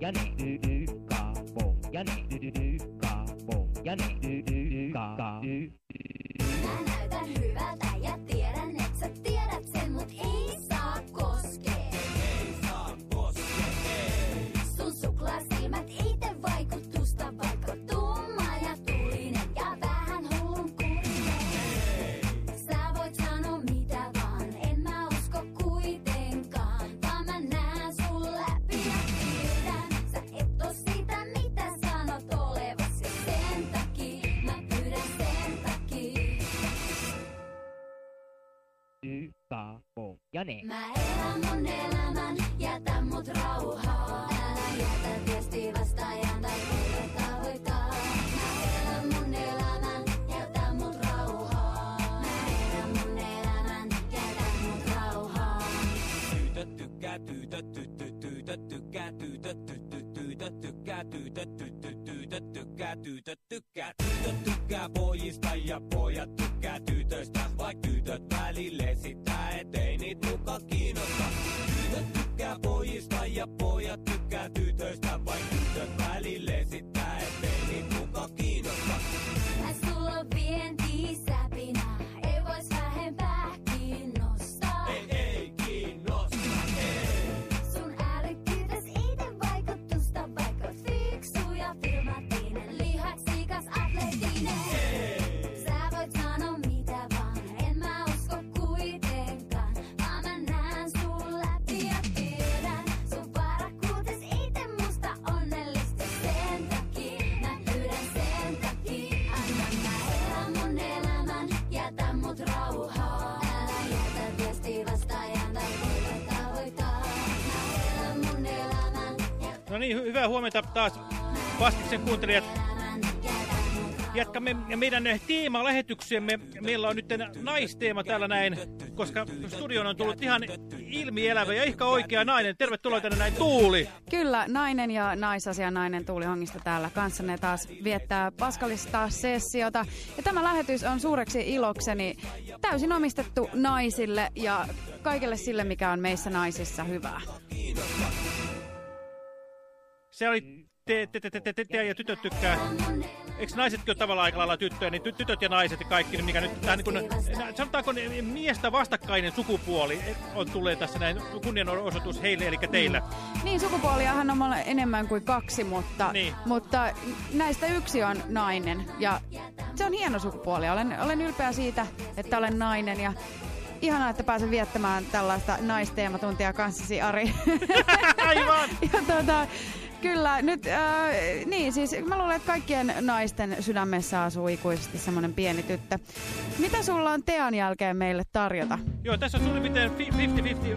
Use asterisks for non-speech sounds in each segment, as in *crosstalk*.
ja niin, hy- hyvää huomenta taas Vastiksen kuuntelijat. Jatkamme meidän teemalähetyksemme. Meillä on nyt naisteema täällä näin, koska studion on tullut ihan ilmielävä ja ehkä oikea nainen. Tervetuloa tänne näin Tuuli. Kyllä, nainen ja naisasia nainen Tuuli Hongista täällä kanssanne taas viettää paskallista sessiota. Ja tämä lähetys on suureksi ilokseni täysin omistettu naisille ja kaikelle sille, mikä on meissä naisissa hyvää. Se oli te, te, te, te, te, te, te ja tytöt tykkää. Eikö naisetkin ole tavallaan aika lailla tyttöjä, niin ty, tytöt ja naiset ja kaikki, niin mikä nyt tähän niin kuin, sanotaanko miestä vastakkainen sukupuoli on tulee tässä näin kunnianosoitus heille, eli teillä. Niin, sukupuoliahan on enemmän kuin kaksi, mutta, Niin. mutta näistä yksi on nainen. Ja se on hieno sukupuoli. Olen, olen ylpeä siitä, että olen nainen ja ihanaa, että pääsen viettämään tällaista naisteematuntia kanssasi, Ari. *laughs* Aivan! *laughs* ja tuota, kyllä, nyt, äh, niin siis mä luulen, että kaikkien naisten sydämessä asuu ikuisesti semmoinen pieni tyttö. Mitä sulla on tean jälkeen meille tarjota? Joo, tässä on suurin piirtein fi-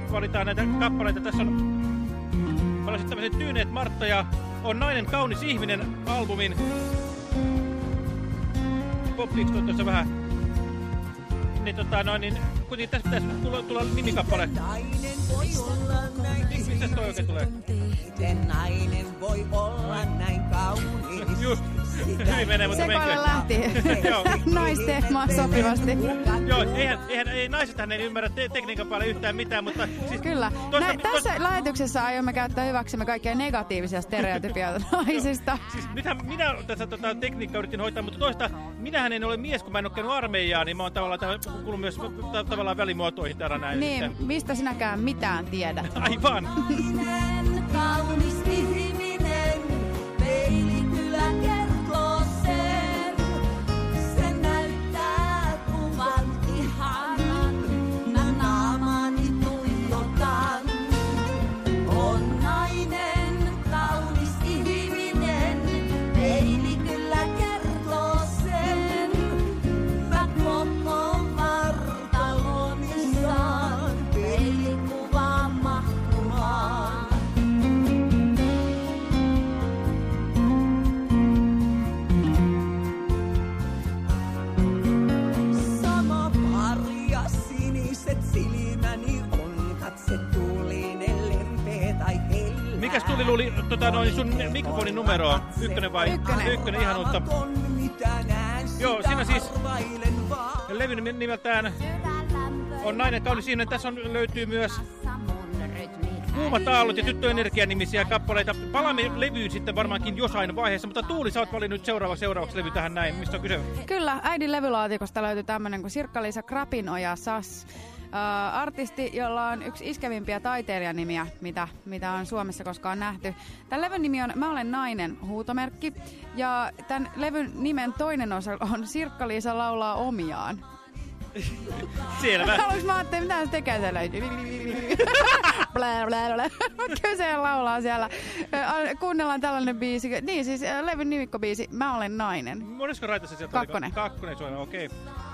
50-50 valitaan näitä kappaleita. Tässä on palasit tämmöiset tyyneet Martta ja on nainen kaunis ihminen albumin. On tuossa vähän. Niin tota noin, niin kuitenkin tässä pitäisi tulla, tulla nimikappale. Nainen voi olla näin Mistä toi oikein tulee? Miten nainen voi olla näin kaunis? Just, hyvin menee, mutta menkää. lähti *laughs* Joo. naisteemaan sopivasti. Joo, eihän, eihän ei, naisethan ei ymmärrä te tekniikan paljon yhtään mitään, mutta siis... Kyllä. Tosta- Nä, tässä tosta- lähetyksessä aiomme käyttää hyväksemme kaikkia negatiivisia stereotypioita *laughs* naisista. Siis nythän minä tässä tota, tekniikkaa yritin hoitaa, mutta toista, minähän en ole mies, kun mä en ole käynyt armeijaa, niin mä oon tavallaan, kuulun myös ta tavallaan välimuotoihin täällä näin. Niin, sitten. mistä sinäkään mitään tiedät? Aivan! Mikäs tuli luuli tota, noin sun mikrofonin numero on? Ykkönen vai? Ykkönen. Ykkönen, ihan uutta. Joo, siinä siis levyn nimeltään on nainen kaunis ihminen. Tässä on, löytyy myös Kuumat aallot ja tyttöenergianimisiä kappaleita. Palaamme levyyn sitten varmaankin jossain vaiheessa, mutta Tuuli, sä oot valinnut seuraava seuraavaksi levy tähän näin. Mistä on kyse? Kyllä, äidin levylaatikosta löytyy tämmönen kuin Sirkka-Liisa Krapinoja Sas. Uh, artisti, jolla on yksi iskevimpiä taiteilijanimiä, mitä, mitä on Suomessa koskaan nähty. Tämän levyn nimi on Mä olen nainen, huutomerkki. Ja tämän levyn nimen toinen osa on Sirkka-Liisa laulaa omiaan. Selvä. *laughs* Haluaisin mä ajattelin, mitä se tekee siellä. *laughs* blä, blä, blä. Kyse laulaa siellä. Ö, Kuunnellaan tällainen biisi. Niin siis ö, levyn nimikkobiisi Mä olen nainen. Monesko raita se sieltä Kakkonen. Kakkonen Suomi, okei. Okay.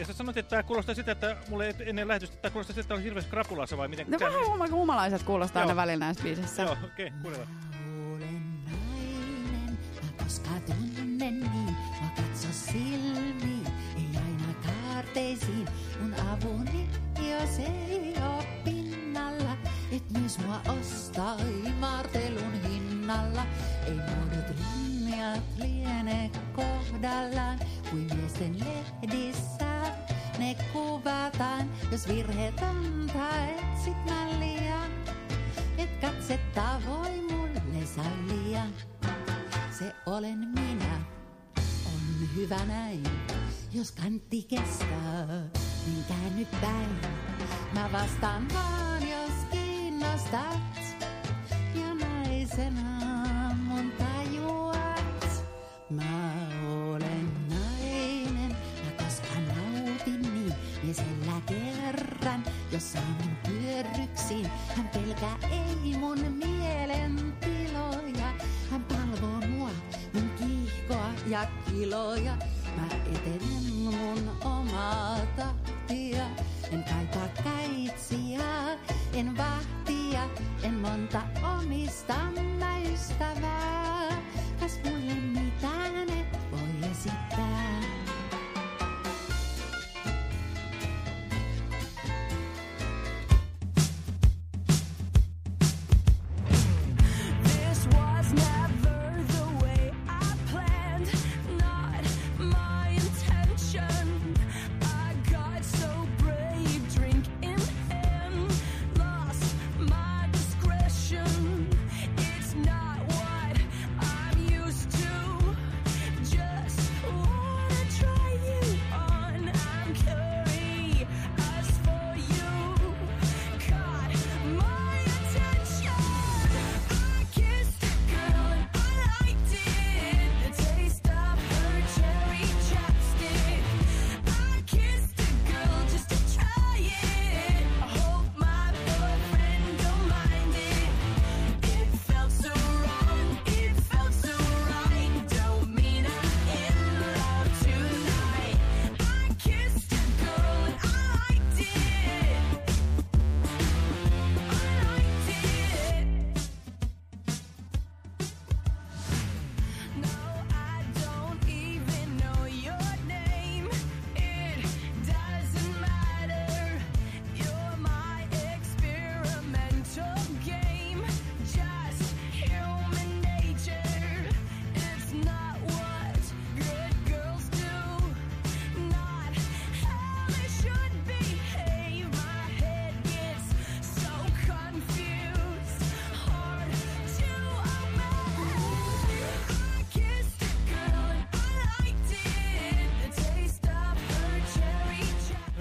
Ja sä sanoit, että tämä kuulostaa sitä, että mulle ennen lähetystä, että tämä kuulostaa sitä, että on hirveästi krapulassa vai miten? No Sä- vähän huma- humalaiset kuulostaa aina välillä näissä biisissä. Joo, okei, okay, kuunnellaan. Olen nainen, mä koska tunnen niin, mä katso silmiin, ei aina kaarteisiin. Mun avuni, jos ei oo pinnalla, et myös mua ostaa imartelun hinnalla. Ei muodot linjat liene kohdallaan, kuin miesten lehdissä ne kuvataan. Jos virheetöntä etsit mä liian, et katsetta voi mulle sallia. Se olen minä, on hyvä näin. Jos kantti kestää, niin käänny päin. Mä vastaan vaan, jos kiinnostat. Ja naisena mun. Mä olen nainen, mä koska nautin niin. Miesellä kerran, jos saan mun pyörryksiin. Hän pelkää ei mun mielentiloja. Hän palvoo mua, mun kiihkoa ja kiloja. Mä etenen mun omaa tahtia. En kaipaa kaitsiä, en vahtia, en monta omista mä ystävää. Kas mulle mitään et voi esittää.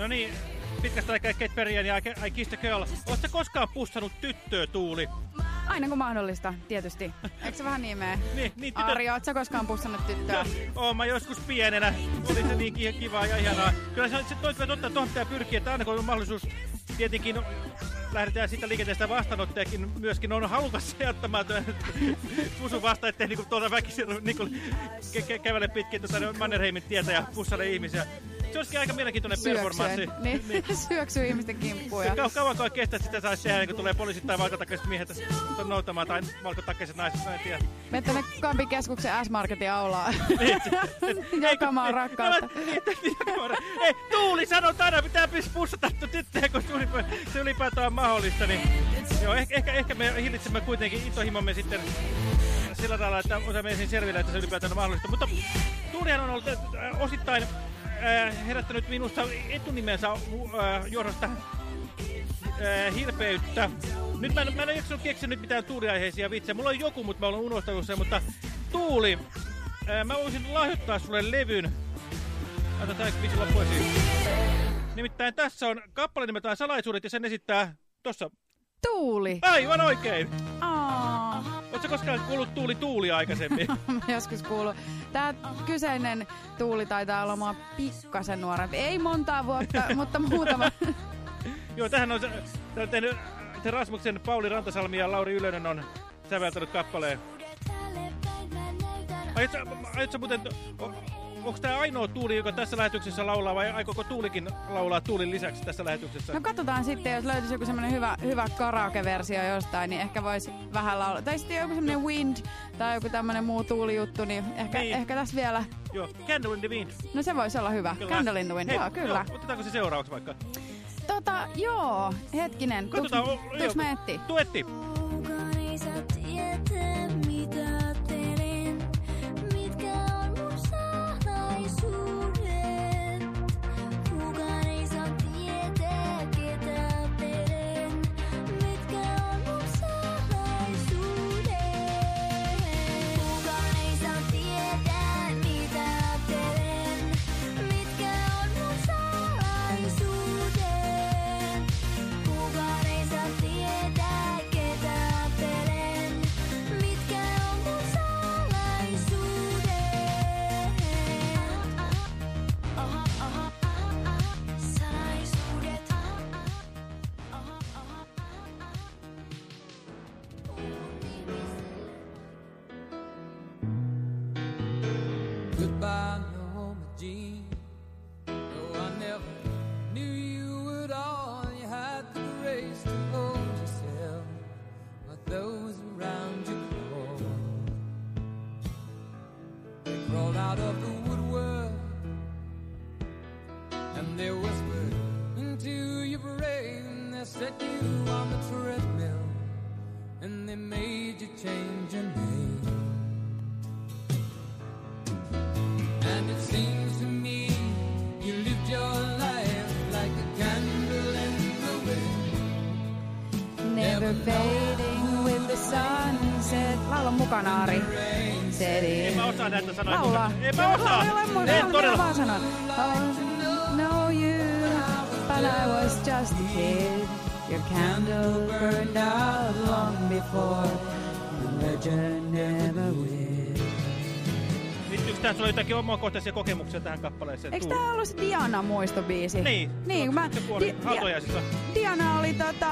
Niin, pitkästä aikaa Kate Perrien ja I- Kissed a Girl. Oletko koskaan pussannut tyttöä, Tuuli? Aina kun mahdollista, tietysti. Eikö se vähän niin mene? *laughs* Niin, niin tytöt... Arjo, ootko koskaan pussannut tyttöä? Oon mä joskus pienenä. Oli se niin ki- kivaa ja ihanaa. Kyllä se, se toi, totta, tuohon pitää pyrkiä, että aina kun on mahdollisuus, tietenkin no, lähdetään siitä liikenteestä vastaanottajakin myöskin on halukas *laughs* jättämään pusun vasta, ettei niinku tuolta väkisin niinku, ke ke kävele pitkin tuota, Mannerheimin tietä ja pussale ihmisiä. Se olisikin aika mielenkiintoinen performanssi. Syöksyen. *laughs* Niin, *laughs* syöksyy ihmisten kimppuun. Ja... Kau kauanko kestää, että sitä saisi tehdä, niin kun tulee poliisit tai valkotakkaiset miehet noutamaan tai valkotakkaiset naiset, en tiedä. Mene tänne Kampin keskuksen S-Marketin aulaan. *laughs* Jakamaan rakkautta. Ei, Tuuli sanoo, että aina pitää pussata tyttöjä, kun se ylipä- se ylipäätään on mahdollista. Niin, joo, ehkä, ehkä, ehkä me hillitsemme kuitenkin intohimomme sitten sillä tavalla, että osaamme ensin selville, että se ylipäätään on mahdollista. Mutta Tuulihan on ollut äh, osittain herättänyt minusta etunimensä äh, johdosta äh, hilpeyttä. Nyt mä en, mä en ole jaksanut keksiä nyt mitään tuuliaiheisia vitsejä. Mulla on joku, mutta mä olen unohtanut sen. Mutta Tuuli, äh, mä voisin lahjoittaa sulle levyn. Tää vitsi loppua esiin. Nimittäin tässä on kappale nimeltään Salaisuudet ja sen esittää tossa. Tuuli. Aivan oikein! Aa. Oletko koskaan kuullut Tuuli Tuuli aikaisemmin? *laughs* Mä joskus kuullut. Tää kyseinen Tuuli taitaa olla mua pikkasen nuorempi. Ei montaa vuotta, *laughs* mutta muutama. *laughs* Joo, tähän on se, tää on tehnyt, se Rasmuksen Pauli Rantasalmi ja Lauri Ylönen on säveltänyt kappaleen. Aiotko, muuten, onko tämä ainoa Tuuli, joka tässä lähetyksessä laulaa, vai aikooko Tuulikin laulaa Tuulin lisäksi tässä lähetyksessä? No katsotaan sitten, jos löytyisi joku semmonen hyvä, hyvä karaoke-versio jostain, niin ehkä voisi vähän laulaa. Tai sitten joku semmonen Wind tai joku tämmönen muu tuulijuttu, niin ehkä, Niin. ehkä tässä vielä. Joo, Candle in the Wind. No se voisi olla hyvä. Kyllä. Candle in the Wind, Hei, joo, kyllä. Joo, otetaanko se seuraavaksi vaikka? Tota, joo, hetkinen. Katsotaan, tuuks joo, mä etti? Tuetti. Mä osaa näitä sanoja. Laula. En mä osaa. En laula, todella. vaan sanon. Know you, but I was just a kid. Your candle burned out long before the legend never will. Liittyykö tähän sulla jotakin omakohtaisia kokemuksia tähän kappaleeseen? Eikö tää ollut se Diana muistobiisi? Niin. Niin, mä... Se kuoli Di- hautajaisissa. Diana oli tota,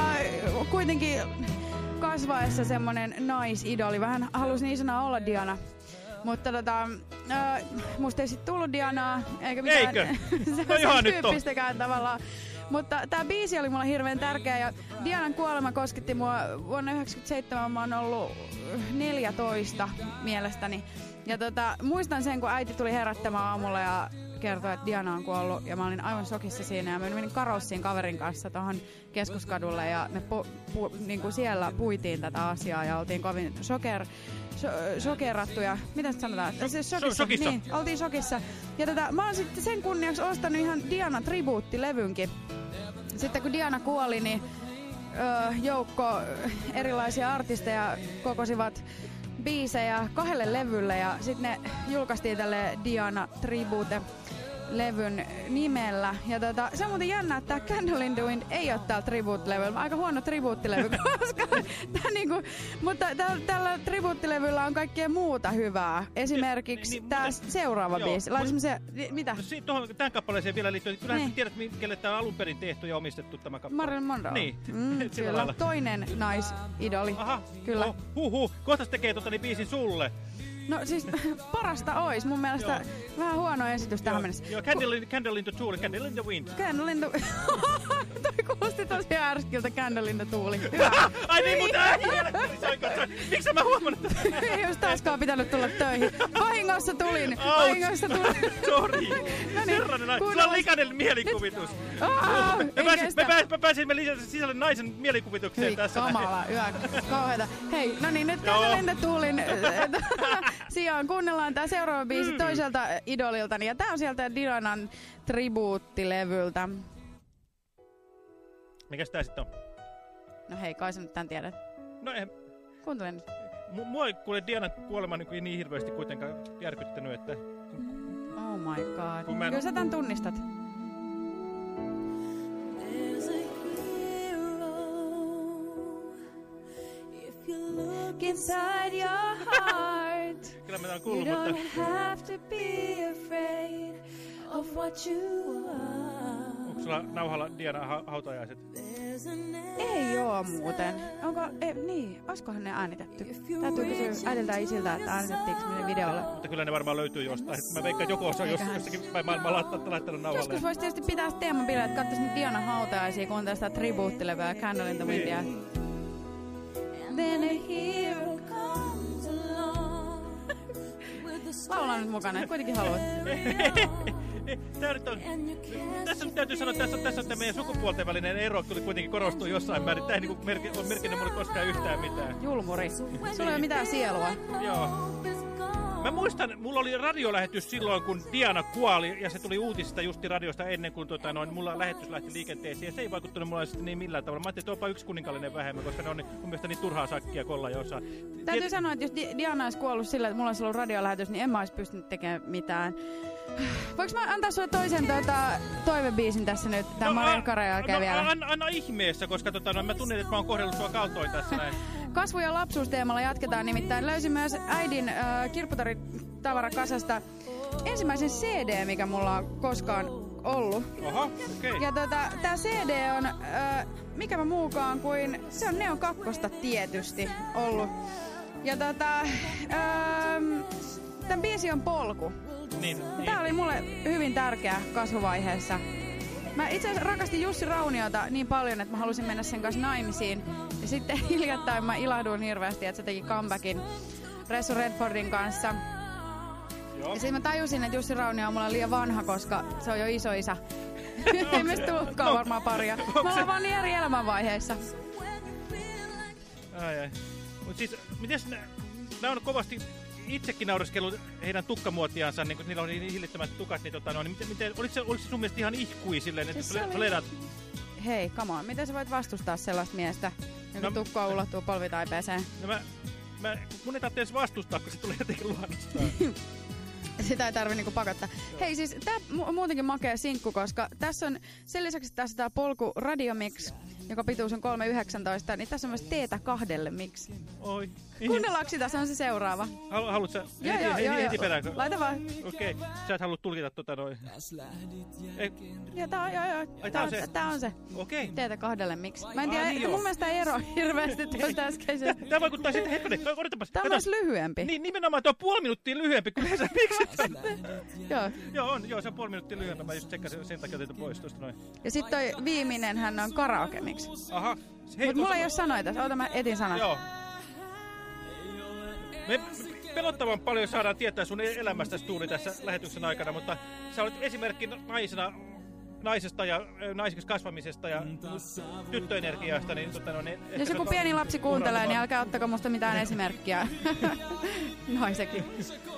kuitenkin kasvaessa semmonen naisidoli. Vähän halusin isona olla Diana. Mutta tota, äh, musta ei sit tullut Dianaa, eikä mitään Eikö? *laughs* No ihan nyt on. tavallaan. Mutta tämä biisi oli mulle hirveän tärkeä ja Dianan kuolema kosketti mua vuonna 1997, mä oon ollut 14 mielestäni. Ja tota, muistan sen, kun äiti tuli herättämään aamulla ja kertoi, että Diana on kuollut ja mä olin aivan shokissa siinä ja mä menin karossiin kaverin kanssa tuohon keskuskadulle ja me pu, pu, niin kuin siellä puitiin tätä asiaa ja oltiin kovin shoker, so, shokerattuja. Mitä sanotaan? Siis shokissa. shokissa. Niin, oltiin shokissa. Ja tota, mä oon sitten sen kunniaksi ostanut ihan Diana tribuuttilevynkin. Sitten kun Diana kuoli, niin ö, joukko erilaisia artisteja kokosivat biisejä kahdelle levylle ja sitten ne julkaistiin tälle Diana Tribute levyn nimellä. Ja tota, se on muuten jännä, että Candle in the Wind ei ole täällä tribute-levyllä. Aika huono tribute-levy, *laughs* koska tää niinku, mutta tällä, tällä tribute-levyllä on kaikkea muuta hyvää. Esimerkiksi Niin, niin, tämä seuraava joo, biisi. Laitas se, mitä? No, si- tuohon, tähän kappaleeseen vielä liittyen, kyllähän Niin. tiedät, kelle tämä on alun perin tehty ja omistettu tämä kappale. Marilyn Monroe. Niin, Mm, *laughs* kyllä. lailla. Toinen naisidoli. Aha, Kyllä. Oh, huhu, kohta se tekee tota, niin biisin sulle. No siis *laughs* parasta ois. Mun mielestä Joo. vähän huono esitys tähän mennessä. Joo, candle, in, candle in the Tool, Candle in the Wind. Candle in the... *laughs* Toi kuulosti tosi ärskiltä Candle in the Tuuli. *laughs* Hyvä. Ai niin, mutta! Miksi mä huomannut? Ei olisi taaskaan pitänyt tulla töihin. Vahingossa tulin. Ouch. Vahingossa tulin. Sorry. No niin, Herranen, sulla on likainen mielikuvitus. Aa, Me, pääsin, me, pääs, me pääsimme sisälle naisen mielikuvitukseen Hyi tässä. kamala, yö, kauheeta. Hei, no niin, nyt. Candle in the Tuulin äh, sijaan kuunnellaan tää seuraava biisi Mm. toiselta idoliltani. Ja tää on sieltä Dianan tribuuttilevyltä. Mikäs tää sitten on? No hei, kai sä nyt tän tiedät. No ei, Kuuntele nyt. mu- mua ei kuule Dianan kuolema niin, niin hirveästi kuitenkaan järkyttänyt, että Oh my god. Kun mä en- Kyllä sä tän tunnistat. Inside your heart. *laughs* You don't mutta have to be afraid of what you are. onko sulla nauhalla Diana ha hautajaiset? there's an Ei oo muuten. Onko, ei, niin, oiskohan ne äänitetty? Täytyy kysyä äidiltä ja isiltä, että äänitettiinkö ne videolle. Mutta kyllä ne varmaan löytyy jostain. Mä veikkaan, että joku osa on jos, jossakin päin maailmaa laittanut, laittanut nauhalle. Joskus voisi tietysti pitää teeman bileet, että katsoisi nyt Diana hautajaisia, kun on tästä tribuuttilevyä Candle in the Windia. Then a hero comes along with a *laughs* Laula nyt mukana, kuitenkin haluat. *laughs* Tää nyt on, tässä nyt täytyy sanoa, että tässä, tässä on tämä meidän sukupuolten välinen ero kyllä kuitenkin korostuu jossain määrin. Tämä ei niin merki, ole merkinnyt mulle koskaan yhtään mitään. Julmuri. Sulla ei ole mitään sielua. Joo. Mä muistan, mulla oli radiolähetys silloin, kun Diana kuoli, ja se tuli uutisista justi radiosta ennen kuin tota, noin, mulla lähetys lähti liikenteeseen, ja se ei vaikuttanut mulla sitten niin millään tavalla. Mä ajattelin, että onpa yksi kuninkallinen vähemmän, koska ne on niin, mun mielestä niin turhaa sakkia kolla jossain. Täytyy sanoa, että jos Di- Diana olisi kuollut sillä, että mulla olisi ollut radiolähetys, niin en mä olisi pystynyt tekemään mitään. Voinko mä antaa sulle toisen tota, toivebiisin tässä nyt, tämän no, Maria Karen jälkeen no, vielä? Anna, anna ihmeessä, koska tota, no, mä tunnen, että mä oon kohdellut sua kaltoin tässä *laughs* näin. Kasvu- ja lapsuusteemalla jatketaan nimittäin. Löysin myös äidin äh, kirpputaritavarakasasta ensimmäisen CD, mikä mulla on koskaan ollut. Oho, okei. Okay. Ja tota, tää CD on, äh, mikä mä muukaan kuin, se on Neo kakkosta tietysti ollut. Ja tota, ähm, tän biisi on polku. Niin, niin. Tää oli mulle hyvin tärkeä kasvuvaiheessa. Mä itse asiassa rakastin Jussi Rauniota niin paljon, että mä halusin mennä sen kanssa naimisiin. Ja sitten hiljattain mä ilahduin hirveästi, että se teki comebackin Ressu Redfordin kanssa. Joo. Ja sitten mä tajusin, että Jussi Raunio on mulle liian vanha, koska se on jo iso isä. *laughs* Ei meistä tullutkaan varmaan paria. Me ollaan vaan niin eri elämänvaiheissa. Ai, ai. Mut siis, mites nä, nää on kovasti itsekin naureskellut heidän tukkamuotiaansa, niin kun niillä on niin hillittömät tukat, niin, tota, no, niin miten, miten, oliko, se, oliko se sun mielestä ihan ihkui silleen, että Siis se oli-? Hei, come on. Miten sä voit vastustaa sellaista miestä, joka No- tukkoa ulottuu polvitaipeeseen? No mä, mä, mun ei tarvitse edes vastustaa, kun se tulee jotenkin luonnostaan. *laughs* Sitä ei tarvi niinku pakottaa. Hei siis tää mu- muutenkin makea sinkku, koska tässä on sen lisäksi tässä tää polku Radiomix, joka pituus on 3,19, niin tässä on myös teetä kahdelle miksi. Oi. Kuunnellaanko sitä? Se on se seuraava. Halu, haluut sä Joo, heti, joo, heti, joo, heti? Laita vaan. Okei, sä et halua tulkita tota noin. Ei, Joo, tää on, joo, joo. Ai, Tää on se? tää on se. Okei. Teetä kahdelle miksi. Mä en Ah, tiedä, niin että joo. mun mielestä ero hirveästi tuosta äskeisestä. Tää vaikuttaa sitten, hetkinen, odotapas. Tää on myös lyhyempi. Niin, nimenomaan tuo puoli minuuttia lyhyempi kuin yleensä. Miksi? *laughs* Joo. joo, on, joo, se on puoli minuuttia lyhyempi. Mä just tsekkasin sen takia otin pois tuosta noin. Ja sit toi viimeinen hän on karaoke miksi. Aha. Mut mulla ei sanoja tässä. Oota mä etin sanat. Joo. Me pelottavan paljon saadaan tietää sun elämästä Tuuli tässä lähetyksen aikana, mutta sä olet esimerkki naisena naisesta ja ö, naiseksi kasvamisesta ja tyttöenergiasta, niin, tota, no, niin Jos se joku on pieni lapsi kuuntelee, niin älkää ottako musta mitään esimerkkiä. *laughs* Naisekin.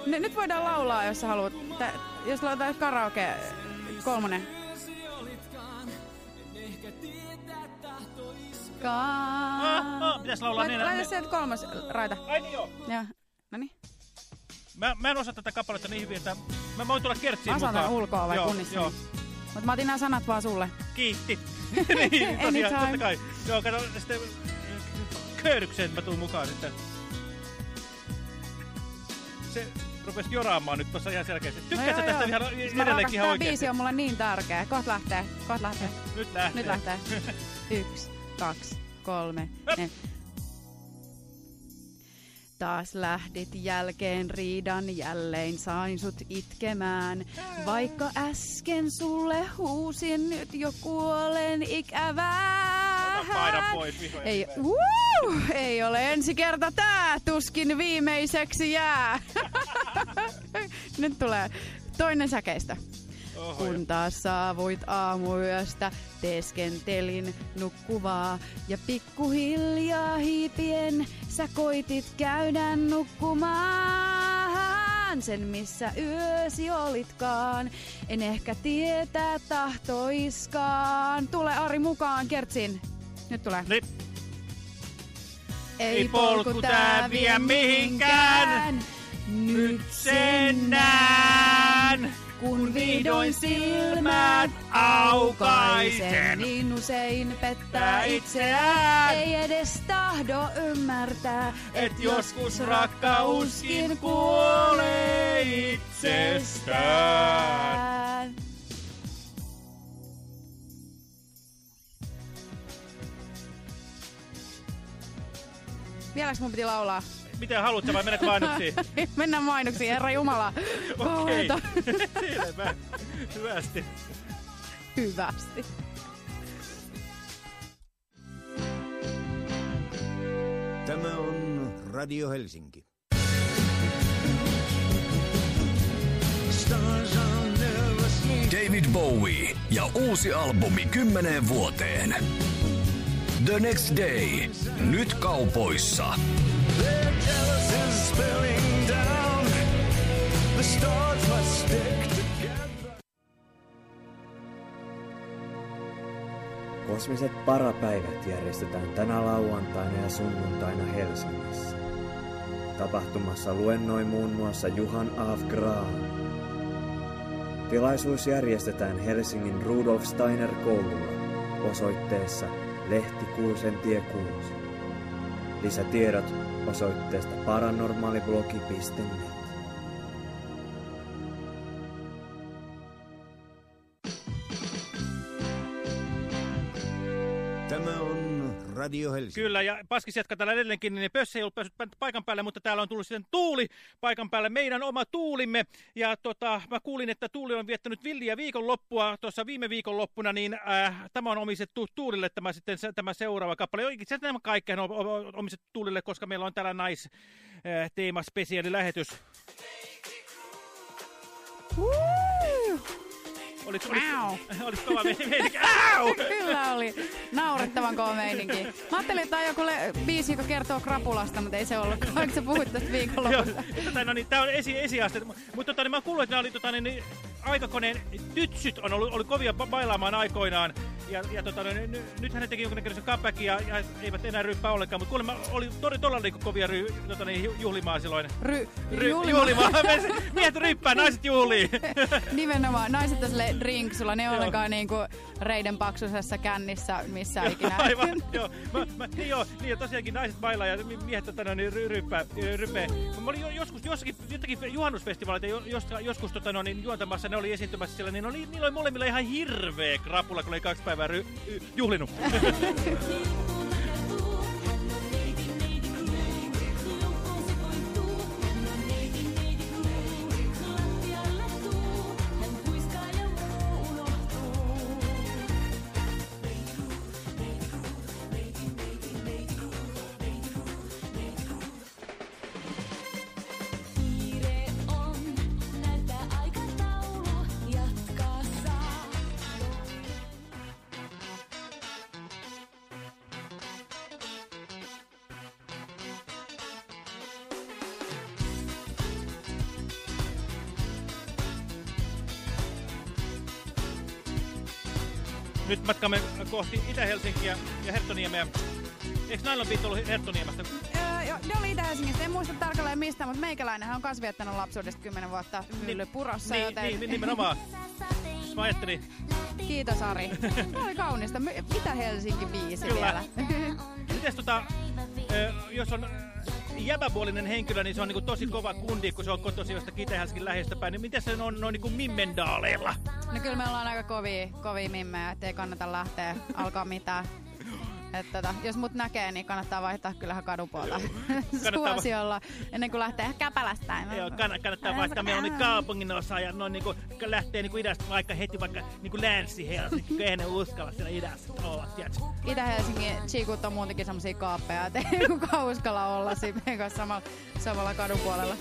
Nyt voidaan laulaa, jos sä haluat. Jos lauletaan karaoke kolmonen. Ah, ah, pitäis laulaa Laita, niin, laita niin. sieltä kolmas raita. Ai niin joo. Joo. Noniin. Mä, mä en osaa tätä kappaletta niin hyvin, että mä voin tulla kertsiin Mä osaan mukaan. tän ulkoa vai joo, kunnissa? Joo, Mut mä otin nämä sanat vaan sulle. kiitti. *laughs* niin, tosiaan, totta kai. Joo, kato, sitten köydykseen mä tuun mukaan sitten. Se rupesi joraamaan nyt tuossa ihan selkeästi. Tykkäätkö No joo, tästä joo. ihan Siis mä edelleenkin ihan Tää oikeesti? biisi on mulle niin tärkeä. Koht lähtee. Koht lähtee. Nyt lähtee. Nyt lähtee. *laughs* Yksi, kaksi, kolme, ne. Taas lähdit jälkeen riidan, jälleen sain sut itkemään. Vaikka äsken sulle huusin, nyt jo kuolen ikävää. Pois. Ei, wuu, ei ole ensi kerta tää, tuskin viimeiseksi jää. *laughs* Nyt tulee toinen säkeistä. Oho, Kun taas saavuit aamuyöstä, teeskentelin nukkuvaa ja pikkuhiljaa hiipien sä koitit käydä nukkumaan. Sen missä yösi olitkaan, en ehkä tietää tahtoiskaan. Tule Ari mukaan, Kertsin. Nyt tulee. Niin. Ei polku tää vie mihinkään. Nyt sen näen. Kun vihdoin silmät aukaisen, niin usein pettää itseään. Ei edes tahdo ymmärtää, et joskus rakkauskin kuolee itsestään. Vieläks mun piti laulaa? Miten haluat sä vai menet mainoksiin? *laughs* Mennään mainoksiin, herra Jumala. Okei. *laughs* Selvä. Hyvästi. Hyvästi. Tämä on Radio Helsinki. David Bowie ja uusi albumi kymmeneen vuoteen. The Next Day. Nyt kaupoissa. Kosmiset parapäivät järjestetään tänä lauantaina ja sunnuntaina Helsingissä. Tapahtumassa luennoi muun muassa Juhan Af. Tilaisuus järjestetään Helsingin Rudolf Steiner koululla osoitteessa Lehti Kuusentie 6. Lisätiedot osoitteesta paranormaaliblogi.net. Radio Helsinki. Kyllä, ja Paskis jatkaa täällä edelleenkin, niin Pössä ei ollut päässyt paikan päälle, mutta täällä on tullut sitten Tuuli paikan päälle, meidän oma Tuulimme. Ja tota, mä kuulin, että Tuuli on viettänyt villiä viikonloppua tuossa viime viikonloppuna, niin äh, tämä on omistettu Tuulille tämä, sitten, se, tämä seuraava kappale. Oikein se nämä kaikkea on omistettu Tuulille, koska meillä on täällä nais äh, teema lähetys. Oliko, Wow. oliko, oliko kova meininki? *laughs* Kyllä oli. Naurettavan kova meininki. Mä ajattelin, että tämä on joku le- biisi, joka kertoo krapulasta, mutta ei se ollutkaan. *laughs* Oliko sä puhuit tästä viikonlopusta? tota, no niin, tää on esi esiaste. Mutta tota, niin mä kuullut, että nämä oli tota, niin, niin, aikakoneen tytsyt on ollut, ollut kovia ba- bailaamaan aikoinaan. Ja, ja tota, no, niin, ny, nythän ne teki jonkinnäköisen comebackin ja, ja, eivät enää ryppää ollenkaan. Mutta kuulemma oli todella, todella niin kovia ry, tota, niin, ju- juhlimaa silloin. Ry- Ry, Julma. juhlimaa. *laughs* Miehet ryppää, naiset juhlii. *laughs* Nimenomaan. Naiset on silleen drinksulla. Ne ollenkaan niinku reiden paksuisessa kännissä missään ikinä. Aivan, *laughs* joo. Mä, mä, niin joo, niin jo, tosiaankin naiset bailaa ja mi- miehet tota, no, niin, ry, ryppää, rypee. Mä olin jo, joskus, jossakin, jotakin juhannusfestivaaleita jo, jos, joskus tota, no, niin, juontamassa, ne oli esiintymässä siellä, niin oli, niillä oli molemmilla ihan hirveä krapula, kun oli kaksi päivää ry, y, juhlinut. *laughs* Nyt matkamme kohti Itä-Helsinkiä ja Herttoniemeä. Eikö Nailon Beat ollut Herttoniemestä? Öö, ne oli Itä-Helsingistä. En muista tarkalleen mistä, mutta meikäläinenhän on kanssa viettänyt lapsuudesta 10 vuotta Myllypurossa, Niin, joten... niin, niin, nimenomaan. Mä *laughs* ajattelin, Kiitos Ari. Tämä oli kaunista. Itä-Helsinki biisi Kyllä. vielä. *laughs* Mites tota, jos on jäbäpuolinen henkilö, niin se on niinku tosi kova kundi, kun se on kotoisin jostakin Itä-Helsingin lähestä päin. Niin miten se on noin niinku Mimmendaaleilla? No kyllä me ollaan aika kovia, kovia mimmejä, ettei kannata lähteä alkaa mitään. Et tota, jos mut näkee, niin kannattaa vaihtaa kyllähän kadupuolta *laughs* suosiolla ennen kuin lähtee käpälästä. Joo, kann kannattaa vaikka meillä on kaupungin osa ja noin niinku lähtee niinku idästä vaikka heti vaikka niinku länsi-Helsinki, kun eihän ne uskalla siellä idässä olla? Itä-Helsingin chikut on muutenkin semmosia kaappeja, että ei *laughs* kukaan uskalla olla siinä samalla, samalla kadupuolella.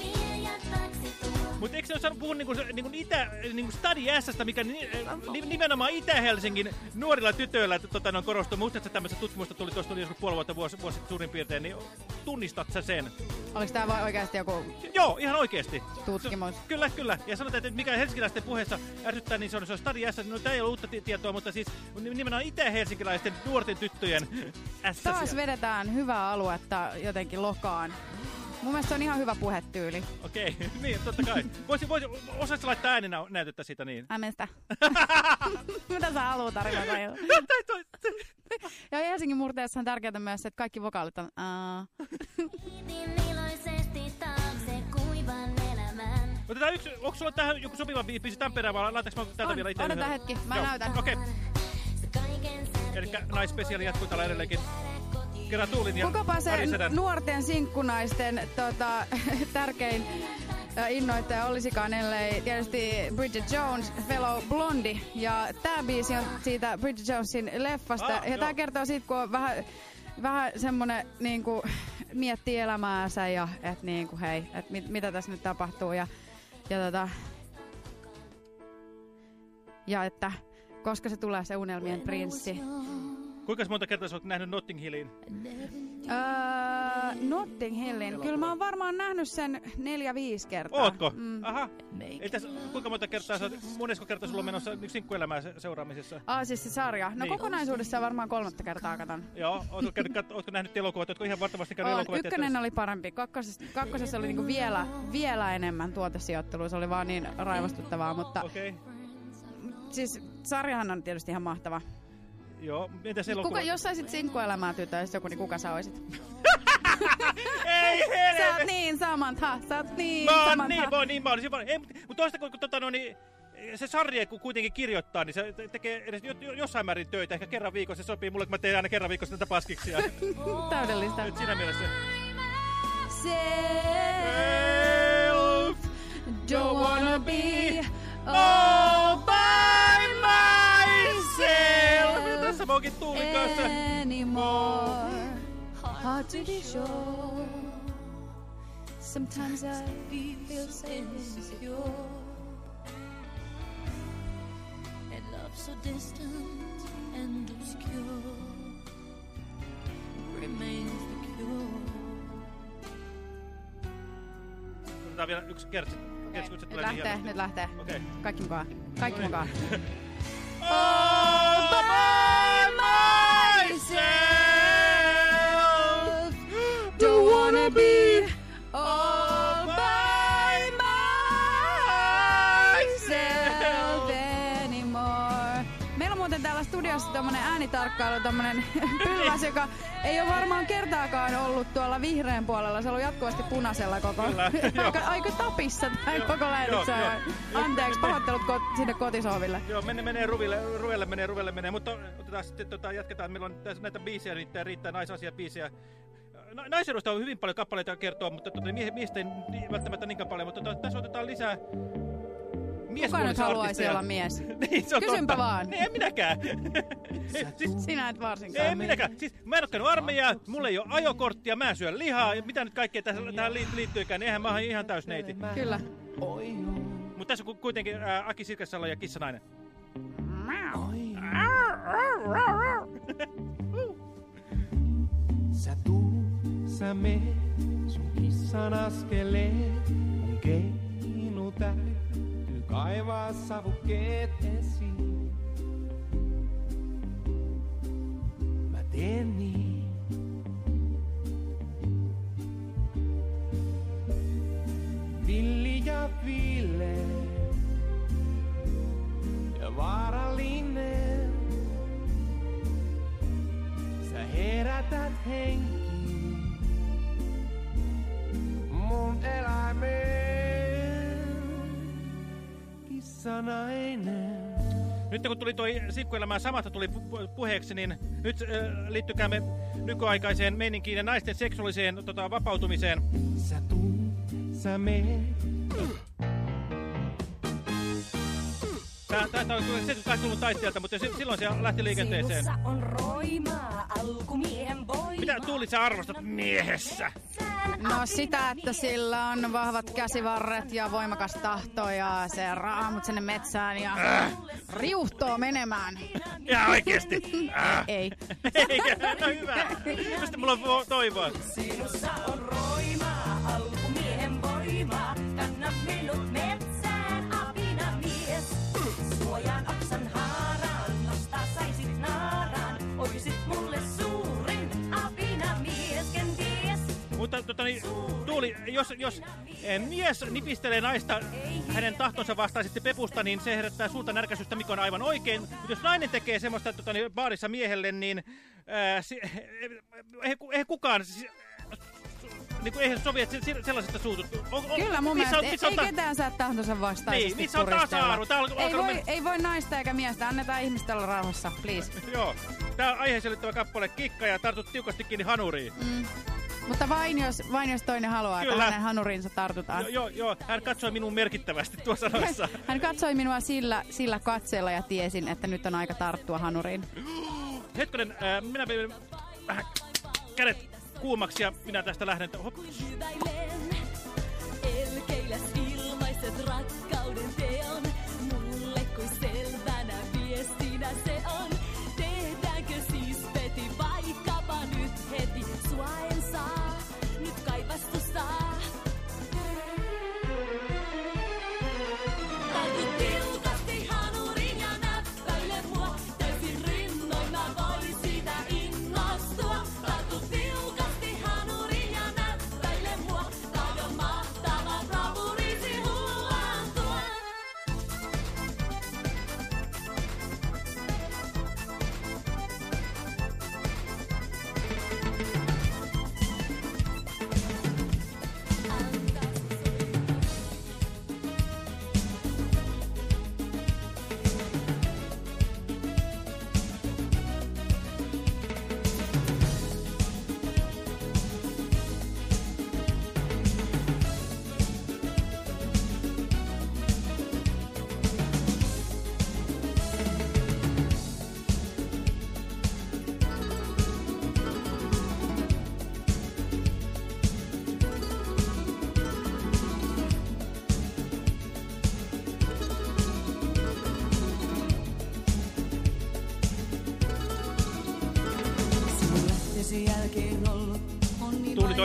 Mutta eikö ne ole saanut puhua niinku, niinku itä, niinku Stadi Sstä, mikä ni, ni, nimenomaan Itä-Helsingin nuorilla tytöillä tota, on korostunut. Muistatko, että tämmöistä tutkimusta tuli tuosta tuli joskus puoli vuotta vuosi, vuosi suurin piirtein, niin tunnistat sä sen? Oliko tämä vai oikeasti joku Joo, ihan oikeesti. tutkimus? Kyllä, kyllä. Ja sanotaan, että mikä helsinkiläisten puheessa ärsyttää, niin se on, se on Stadi S. No tämä ei ole uutta ti- tietoa, mutta siis nimenomaan itse helsinkiläisten nuorten tyttöjen S. Taas vedetään hyvää aluetta jotenkin lokaan. Mun mielestä se on ihan hyvä puhetyyli. Okei, *laughs* niin, totta kai. Voisi, voisi, osaatko laittaa ääninäytettä sitä niin? Ämestä. *laughs* Mitä sä haluut tarinata? *laughs* ja Helsingin murteessa on tärkeää myös, että kaikki vokaalit on. Otetaan yksi, onko sulla tähän joku sopiva biisi tämän perään, vai laitaks mä täältä On, vielä itse odota yhden? hetki, mä Joo, näytän. Okei, Kaiken eli naispesiaali jatkuu täällä edelleenkin. Kerran Tuulin ja Kukapa se nuorten sinkkunaisten tota, *laughs* tärkein innoittaja olisikaan, ellei tietysti Bridget Jones, Fellow Blondi. Ja tämä biisi on siitä Bridget Jonesin leffasta. Ah, ja tämä kertoo siitä, kun on vähän, vähän semmonen niinku, miettii elämäänsä ja että niinku, hei, et mit, mitä tässä nyt tapahtuu. Ja, ja, tota, ja että koska se tulee se unelmien prinssi. Kuinka monta kertaa sä oot nähnyt Notting Hillin? Öö, Notting Hillin. Kyllä mä oon varmaan nähnyt sen neljä-viisi kertaa. Ootko? Mm. Aha. Ei tässä, kuinka monta kertaa sä oot, monesko kertaa sulla on menossa sinkkuelämää se, seuraamisessa? Ah, siis se sarja. No Niin. kokonaisuudessaan varmaan kolmatta kertaa katon. Joo, ootko, käynyt, kat, ootko nähnyt elokuvat? Ootko ihan vartavasti käynyt elokuvat? ykkönen oli parempi. Kakkosessa, kakkosessa oli niinku vielä, vielä enemmän tuotesijoittelua. Se oli vaan niin raivostuttavaa, mutta Okei, okay. siis sarjahan on tietysti ihan mahtava. Joo. Entäs elokuva? Kuka, jos saisit sinkkuelämää tytöistä joku, niin kuka sä oisit? *laughs* Ei Sä helvetti! oot niin Samantha, sä oot niin Mä oon Samantha. niin, mä oon niin, mä olisin vaan. Ei, mutta mut toista kun, kun tota, no, niin, se sarja kun kuitenkin kirjoittaa, niin se te- tekee edes jo, jo, jossain määrin töitä. Ehkä kerran viikossa se sopii mulle, kun mä teen aina kerran viikossa näitä paskiksia. *laughs* Täydellistä. Et siinä mielessä. Self, don't wanna be all by oonkin Tuulin kanssa. anymore. Hard to be sure. Sometimes I feel so insecure. And love so distant and obscure remains the cure. Otetaan vielä yksi kertsi. Kertsi, kun se Nyt tulee niin lähtee, nyt lähtee. Okei. Kaikki mukaan. Kaikki mukaan. *laughs* tommonen äänitarkkailu, tommonen *laughs* pylväs, joka ei ole varmaan kertaakaan ollut tuolla vihreän puolella. Se on ollut jatkuvasti punaisella koko, Kyllä, *laughs* aika, aika tapissa tämän Joo, koko lähetyksen ajan. Anteeksi, pahoittelut ko sinne kotisohville. Joo, menee, menee ruville, ruvelle menee, ruvelle menee, mutta otetaan sitten, tota, jatketaan, meillä on näitä biisejä, riittää, riittää naisasia-biisejä. Na, naisedusta on hyvin paljon kappaleita kertoa, mutta mie, miestä ei ni- välttämättä niinkään paljon, mutta tota, tässä otetaan lisää Kuka nyt haluaisi miespuolisia olla mies? *laughs* niin, se on Kysynpä totta. vaan. Niin, en minäkään. *laughs* siis, Sinä et varsinkaan. ei minäkään. Siis mä en ole käynyt armeijaa, mulla ei ole ajokorttia, mä en syö lihaa, ja mitä nyt kaikkea tähän liit- liittyykään, niin eihän mä oon ihan täysneiti. Kyllä. Mutta tässä on ku- kuitenkin ää, Aki Sirkessalo ja Kissanainen. Sä tuu, sä me, sun kissan askeleen, kun keinu täytyy kaivaa savukkeet esiin. Mä teen niin. Villi ja viile ja vaarallinen. Sä herätät henkiin mun eläimeen. Kissanainen. Nyt kun tuli toi sinkkuelämään samasta tuli pu- puheeksi, niin nyt äh, liittykäämme nykyaikaiseen meininkiin ja naisten seksuaaliseen tota, vapautumiseen. Sä tuu, sä meet. Tää, tää on 70-luvun taiteelta, mutta si- silloin se lähti liikenteeseen. Sinussa on roimaa alkumiehen voimaa. Mitä Tuuli sä arvostat miehessä? No sitä, että sillä on vahvat käsivarret ja voimakas tahto ja se raamut sinne metsään ja riuhtoo menemään. Ja oikeesti. Äh. Ei. *laughs* Eikä, no hyvä. Mistä mulla on vo- toivoa? Sinussa on roimaa tota, niin, Tuuli, jos, jos eh, mies nipistelee naista hänen tahtonsa vastaisesti pepusta, niin se herättää suurta närkäisystä, mikä on aivan oikein. Mutta jos nainen tekee semmoista tota, niin, baarissa miehelle, niin ää, si, eihän, eihän kukaan... Si, niin kuin, eihän sovi, että se- se- sellaisesta suutut. On, on, Kyllä mun missä mielestä on- ei, ei ta- ketään saa tahtonsa vastaisesti Niin, missä on tasa-arvo? Ei, voi, men- ei voi naista eikä miestä, annetaan ihmisten olla rauhassa, please. Joo. Tää on aiheen selittävä kappale Kikka ja tartut tiukasti kiinni hanuriin. Mm. Mutta vain jos, vain jos toinen haluaa, Kyllä. että hänen hanurinsa tartutaan. Joo, joo, joo, hän katsoi minun merkittävästi tuossa sanoissa. Hän katsoi minua sillä, sillä katseella ja tiesin, että nyt on aika tarttua hanuriin. Hetkonen, ää, minä vedän vähän kädet kuumaksi ja minä tästä lähden. Hop. Elkeiläs ilmaiset rakkauden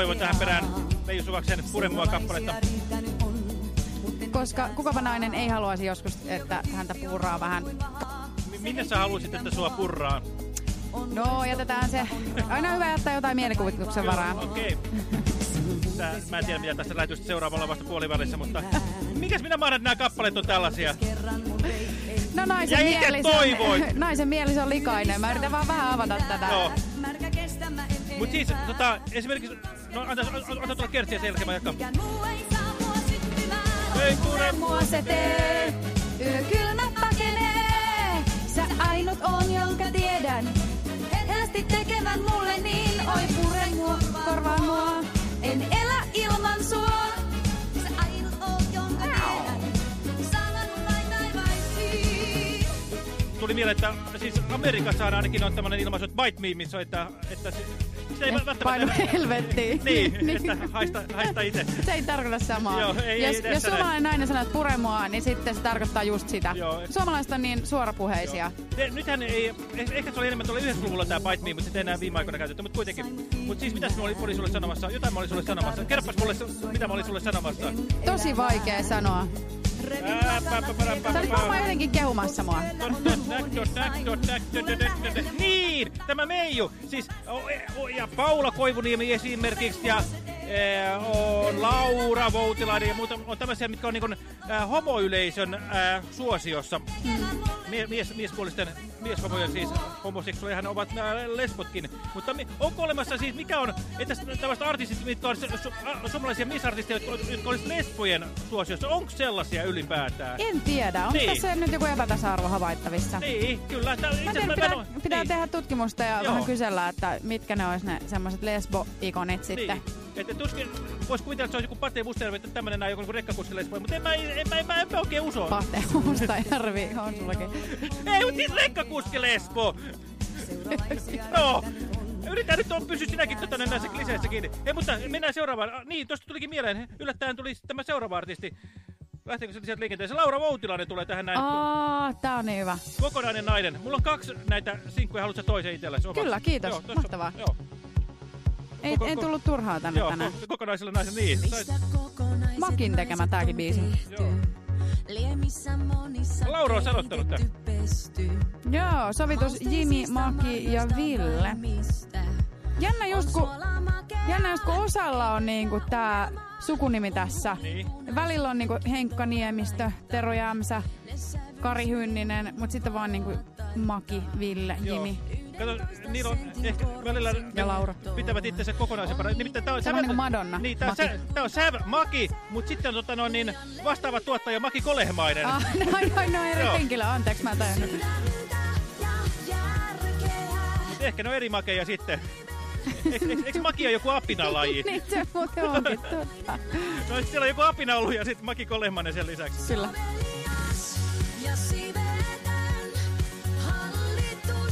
toivon tähän perään Veiju Suvaksen Puremua kappaletta. Koska kukapa nainen ei haluaisi joskus, että häntä puuraa vähän. Mi- Minne sä haluaisit, että sua purraa? No, jätetään se. Aina hyvä jättää jotain mielikuvituksen varaan. Okei. Tää, mä en tiedä, mitä tässä lähetystä seuraavalla vasta puolivälissä, mutta... Mikäs minä mahdan, että nämä kappaleet on tällaisia? No naisen Ja mieli, se on, *laughs* naisen mieli se on likainen. Mä yritän vaan vähän avata tätä. Joo. Mut siis, tota, esimerkiksi... No, anna, anna, anna tulla kertsiä sen jälkeen, mä jatkan. Ei pure mua se tee, yö kylmä pakenee. Sä ainut on, jonka tiedän. Helsti tekevän mulle niin, oi pure mua, korvaa mua. En elä ilman sua. Sä ainut on, jonka tiedän. Sanan vain taivaisiin. Tuli mieleen, että siis Amerikassa ainakin on tämmönen ilmaisu, että bite me, missä on, että, että se, ei välttämättä... Painu helvettiin. *laughs* Niin, että haista, haista itse. Se ei tarkoita samaa. Joo, ei- jos, ei jos suomalainen nainen sanoo, että pure mua, niin sitten se tarkoittaa just sitä. Joo. Suomalaiset on niin suorapuheisia. Te, nythän ei, eh- ehkä se oli enemmän tuolla 90-luvulla tää Bite Me, mutta sitä ei enää viime aikoina käytetty, mutta kuitenkin. Mutta siis mitäs mä olin, olin sulle sanomassa? Jotain mä olin sulle sanomassa. Kerropas mulle, mitä mä olin sulle sanomassa. Tosi vaikea sanoa. Sä olit jotenkin kehumassa mua. Niin, tämä Meiju. Siis, o, ja Paula Koivuniemi esimerkiksi ja e, on Laura Voutilainen ja muuta. On tämmöisiä, mitkä on niin äh, homoyleisön äh, suosiossa. Mie, mies, miespuolisten, mieshomojen siis homoseksuaalihan ovat äh, lesbotkin. Mutta mi, onko olemassa siis, mikä on, että tämmöistä artistit, mitkä on su, su, suomalaisia miesartisteja, jotka, jotka olisivat lesbojen suosiossa, onko sellaisia ylipäätään? En tiedä. Onko Niin. tässä nyt joku epätasa-arvo havaittavissa? Niin, kyllä. Tää, itse Mä tiedän, pitää, pitää niin. tehdä tutkimusta ja Joo. vähän kysellä, että mitkä ne olisi ne semmoiset lesbo-ikonit sitten. Että tuskin voisi kuvitella, että se olisi joku Pate Mustajärvi, että tämmöinen näin joku rekkakuskelespo, mutta en mä, en, mä, en, mä, en mä oikein uso. Pate Mustajärvi on sullakin. Ei, mutta siis rekkakuskelespo! no, yritän nyt on pysyä sinäkin tota, näissä kliseissä kiinni. Ei, mutta mennään seuraavaan. Ah, niin, tosta tulikin mieleen. Yllättäen tuli tämä seuraava artisti. Lähteekö se sieltä liikenteeseen? Laura Voutilainen tulee tähän näin. Aa, tää on niin hyvä. Kokonainen nainen. Mulla on kaksi näitä sinkkuja. Haluatko toisen itsellesi? Kyllä, kiitos. Joo, tossa- Mahtavaa. Joo, Ei, Koko- en ko- tullut turhaa tänne joo tänään. ko- kokonaisella naisen. Niin. Sait- Makin tekemä tääkin biisi. Joo. Laura on sanottanut tämän. Joo, sovitus Jimi, Maki ja Ville. Jännä just kun Jännä, just kun osalla on niinku tää sukunimi tässä. Niin. Välillä on niinku Henkka Niemistö, Tero Jämsä, Kari Hynninen, mut sitten vaan niinku Maki, Ville, Jimi. Kato, niillä on ehkä välillä Ja Laura. pitävät itsensä kokonaisempana. Nimittäin tää on Se on sävel- niinku Madonna, Niin, tää on, Maki. sä, tää on Säv, Maki, mutta sitten on tota, no, niin, vastaava tuottaja Maki Kolehmainen. Ah, no, no, no eri Joo. henkilö, anteeksi mä en tajunnut. Mut ehkä ne on eri makeja sitten. Eikö, eikö, eikö Maki ole joku apinalaji? *laughs* niin se muuten onkin totta. No siellä on joku apina ollut ja sitten Maki Kolehmainen sen lisäksi. Kyllä. Ja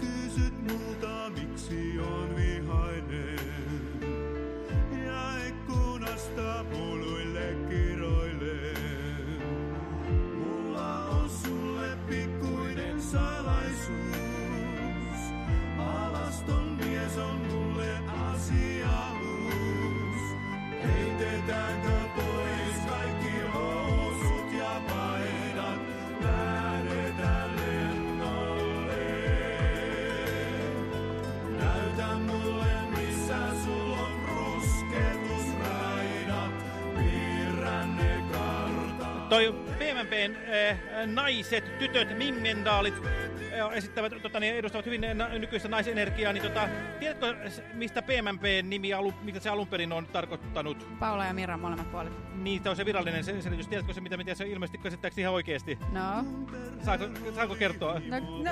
kysyt multa, miksi on vihainen. Toi PMPn äh, naiset, tytöt, mimmendaalit äh, esittävät, tota, niin edustavat hyvin na nykyistä naisenergiaa, niin tota, tiedätkö mistä PMPn nimi, alu, mitä se alun perin on tarkoittanut? Paula ja Mira molemmat puolet. Niin, tämä on se virallinen se- selitys. Tiedätkö se, mitä, mitä se ilmeisesti käsittääkseni ihan oikeasti? No. Saanko, saanko kertoa? No, no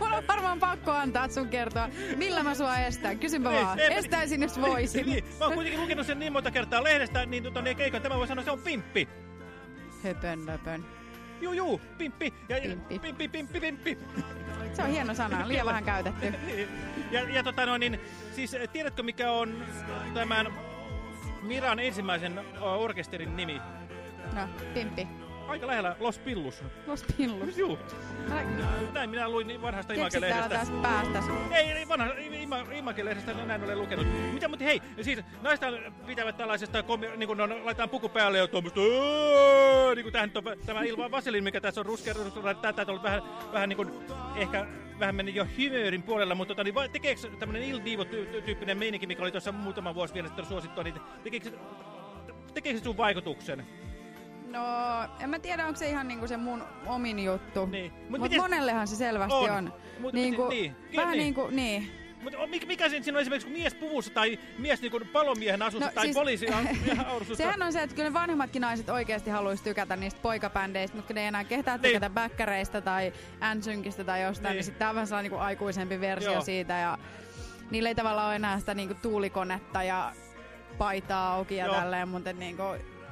mulla *laughs* on varmaan pakko antaa sun kertoa. Millä mä sua estän? Kysynpä Ei, vaan. ei, Estäisin, jos voisin. niin, mä oon kuitenkin lukenut sen niin monta kertaa lehdestä, niin tota, niin keikan tämä voi sanoa, se on pimppi. Höpön, löpön. Juu, juu, pimppi. Ja, Pimppi. pimppi, pimppi, pimppi. Se on hieno sana, liian vähän käytetty. *laughs* Ja, ja tota noin, niin, siis eh, tiedätkö mikä on tämän Miran ensimmäisen orkesterin nimi? No, pimppi. Aika lähellä Los Pillus. Los Pillus. Juu. Näin minä luin niin vanhasta Imake-lehdestä. taas päästäs. Ei, ei vanha Ima, Imake-lehdestä näin olen lukenut. Mitä, mutta hei, siis naista pitävät tällaisesta, niin kuin laitetaan puku päälle ja tuommoista, niin kuin tähän, tämä Ilva Vasilin, mikä tässä on ruskea, tätä on vähän, vähän niin kuin, ehkä vähän meni jo hymöörin puolella, mutta tota, niin, tekeekö tämmöinen Il Divo-tyyppinen meininki, mikä oli tuossa muutama vuosi vielä sitten suosittua, niin tekeekö, tekeekö sun vaikutuksen? No, en mä tiedä, onko se ihan niinku se mun omin juttu. Niin. Mut Mut, monellehan se selvästi On. on. Mut niinku, miten- niin, kyllä vähän niin. niinku, niin. Mutta mikä, siinä on esimerkiksi mies puvussa tai mies niin kuin palomiehen asussa No tai siis- poliisi *laughs* aurustussa? Sehän on se, että kyllä vanhemmatkin naiset oikeasti haluaisi tykätä niistä poikabändeistä, mutta kun ne ei enää kehtaa tykätä bäkkäreistä tai NSYNKistä tai jostain, niin, Niin. niin sitten tämä on vähän sellainen niinku aikuisempi versio Joo. siitä ja niillä ei tavallaan ole enää sitä niinku tuulikonetta ja paitaa auki ja Joo. tälleen, mutta niinku,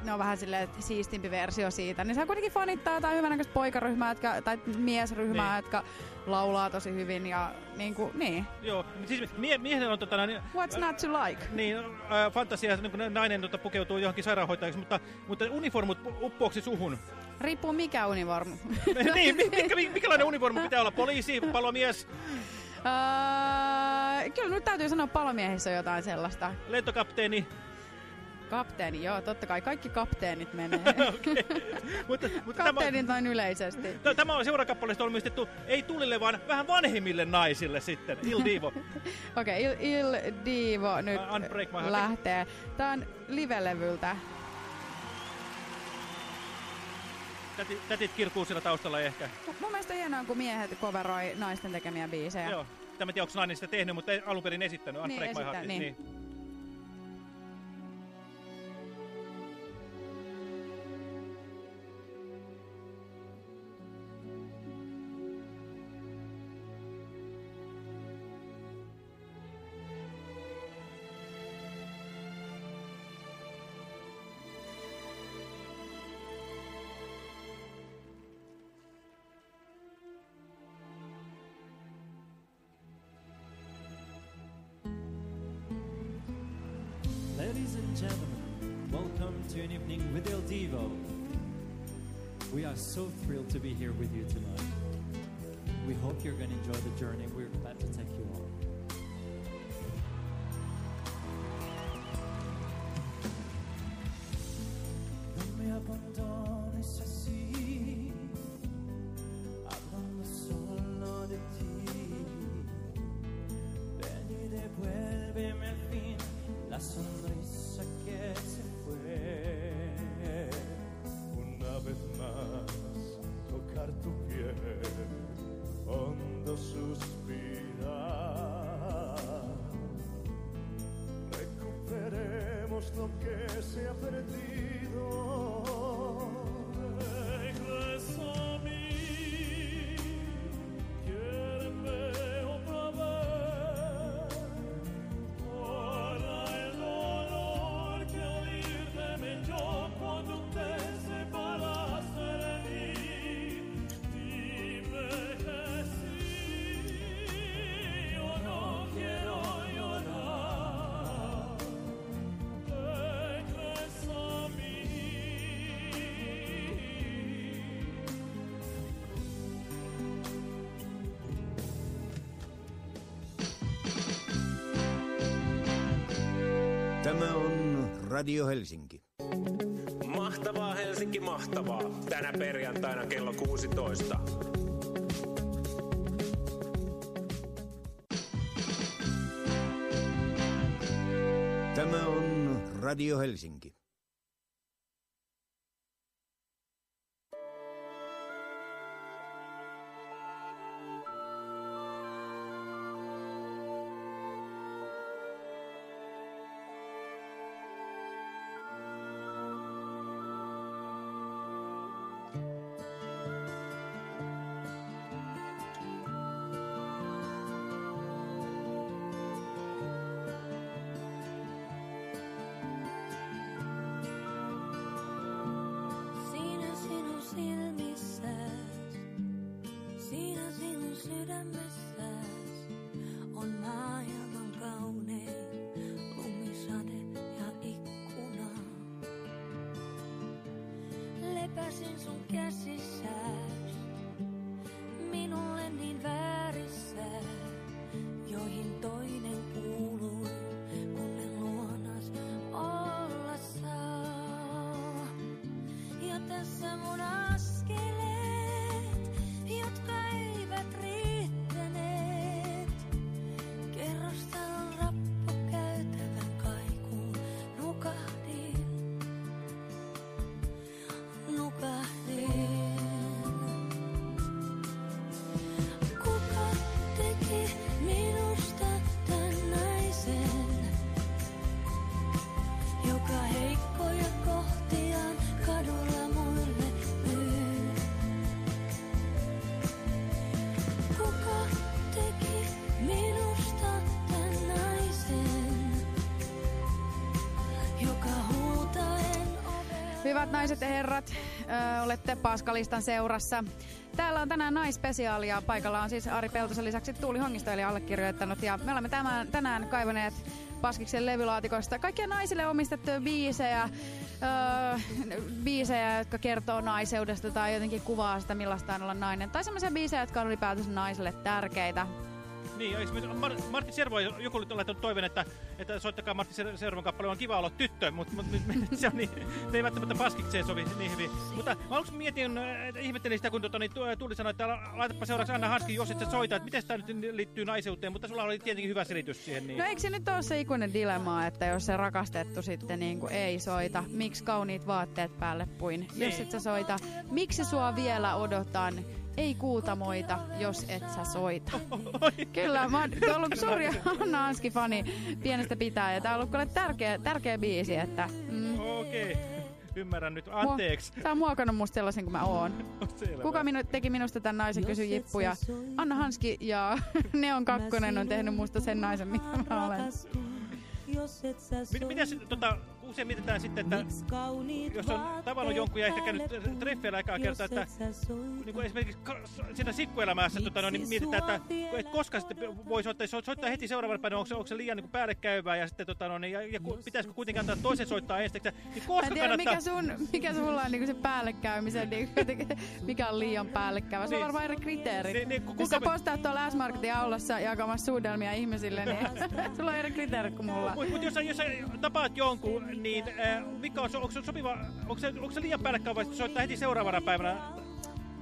ne on vähän silleen että siistimpi versio siitä. Niin saa kuitenkin fanittaa jotain hyvänäköistä poikaryhmää jotka, tai miesryhmää, Niin. jotka laulaa tosi hyvin ja niinku, niin. Joo, siis mie miehellä on tota, niin, What's not to like? niin, äh, fantasia, niin kun nainen tota, pukeutuu johonkin sairaanhoitajaksi, mutta, mutta uniformut uppoaksi suhun. Riippuu mikä univormu. *laughs* niin, mi- mikä, mi- mikälainen uniformu pitää olla? Poliisi, palomies, Öö, kyllä nyt täytyy sanoa, palomiehissä on jotain sellaista. lentokapteeni. Kapteeni, joo, totta kai. Kaikki kapteenit menee. *laughs* Okei. mutta, mutta tämä, Kapteenit noin yleisesti. t- tämä on seurakappaleesta valmistettu ei tulille, vaan vähän vanhemmille naisille sitten. Il Divo. *laughs* Okei, okay, Il, Il Divo nyt lähtee. Tää on live-levyltä. Tätit, tätit kirkuu siellä taustalla ehkä. Mun mielestä hienoa, kun miehet coveroi naisten tekemiä biisejä. Joo. Tämä en tiedä, onko nainen sitä tehnyt, mutta alun perin esittänyt. Niin, Unbreak My esittää, Heart. niin. Gentlemen, welcome to an evening with El Divo. We are so thrilled to be here with you tonight. We hope you're going to enjoy the journey. We're about to take you on. Tämä on Radio Helsinki. Mahtavaa Helsinki, mahtavaa. Tänä perjantaina kello 16. Tämä on Radio Helsinki. Hyvät naiset ja herrat, ö, olette Paskalistan seurassa. Täällä on tänään naispesiaalia. Paikalla on siis Ari Peltosen lisäksi Tuuli Hongisto eli allekirjoittanut. Ja me olemme tämän, tänään kaivaneet Paskiksen levylaatikosta kaikkia naisille omistettuja biisejä. Öö, biisejä, jotka kertoo naiseudesta tai jotenkin kuvaa sitä, millaista on olla nainen. Tai semmoisia biisejä, jotka on ylipäätänsä naisille tärkeitä. Niin, me- Mar Martti Servo, joku oli laittanut toiveen, että, että soittakaa Martti Ser- Servon kappale, on kiva olla tyttö, mutta mut, mut, se, on niin, se ei välttämättä paskikseen sovi niin hyvin. Mutta mä aluksi mietin, että ihmettelin sitä, kun tuota, niin, tu- Tuuli sanoi, että la- laitapa seuraavaksi Anna Hanski, jos et sä soita, että miten tämä nyt liittyy naiseuteen, mutta sulla oli tietenkin hyvä selitys siihen. Niin. No eikö se nyt ole se ikuinen dilemma, että jos se rakastettu sitten niin kuin ei soita, miksi kauniit vaatteet päälle puin? Jos Niin. et sä soita, miksi sua vielä odotan? Ei kuutamoita, jos et sä soita. Kyllä, mä oon ollut suuri Anna Hanski-fani pienestä pitää ja tää on ollut kyllä tärkeä, tärkeä biisi, että... Mm, Okei, ymmärrän nyt. Anteeksi. Mua, tää on muokannut musta sellaisen kuin mä oon. *laughs* Selvä. Kuka minu, teki minusta tämän naisen, kysyi Jippu ja Anna Hanski ja *laughs* Neon Kakkonen on tehnyt musta sen naisen, mitä mä olen. Jos et sä Mit- Miten se, tota, usein mietitään sitten, että jos on tavannut jonkun ja ehkä käynyt treffeillä ekaa kertaa, että niin kuin esimerkiksi siinä sikkuelämässä tota, no, niin mietitään, että, että koska sitten voi soittaa, soittaa heti seuraavana päivänä, onko se, onko se liian niin päälle käyvää ja sitten tota, no, niin, ja, ja pitäisikö kuitenkin antaa toisen soittaa ensiksi, niin koska en tiedä, kannattaa... mikä, sun, mikä sulla on niinku se päällekäymisen, niinku, mikä on liian päällekäyvä. Se on Niin. varmaan eri kriteerit. Niin, niin, ku- Jos sä me- postaat tuolla S-Marketin aulassa jakamassa suudelmia ihmisille, niin *laughs* sulla on eri kriteerit kuin mulla. Mutta mut jos, jos sä tapaat jonkun, niin äh, mikä on, onko se sopiva, onko se, onko se liian päällekkäin vai soittaa heti seuraavana päivänä?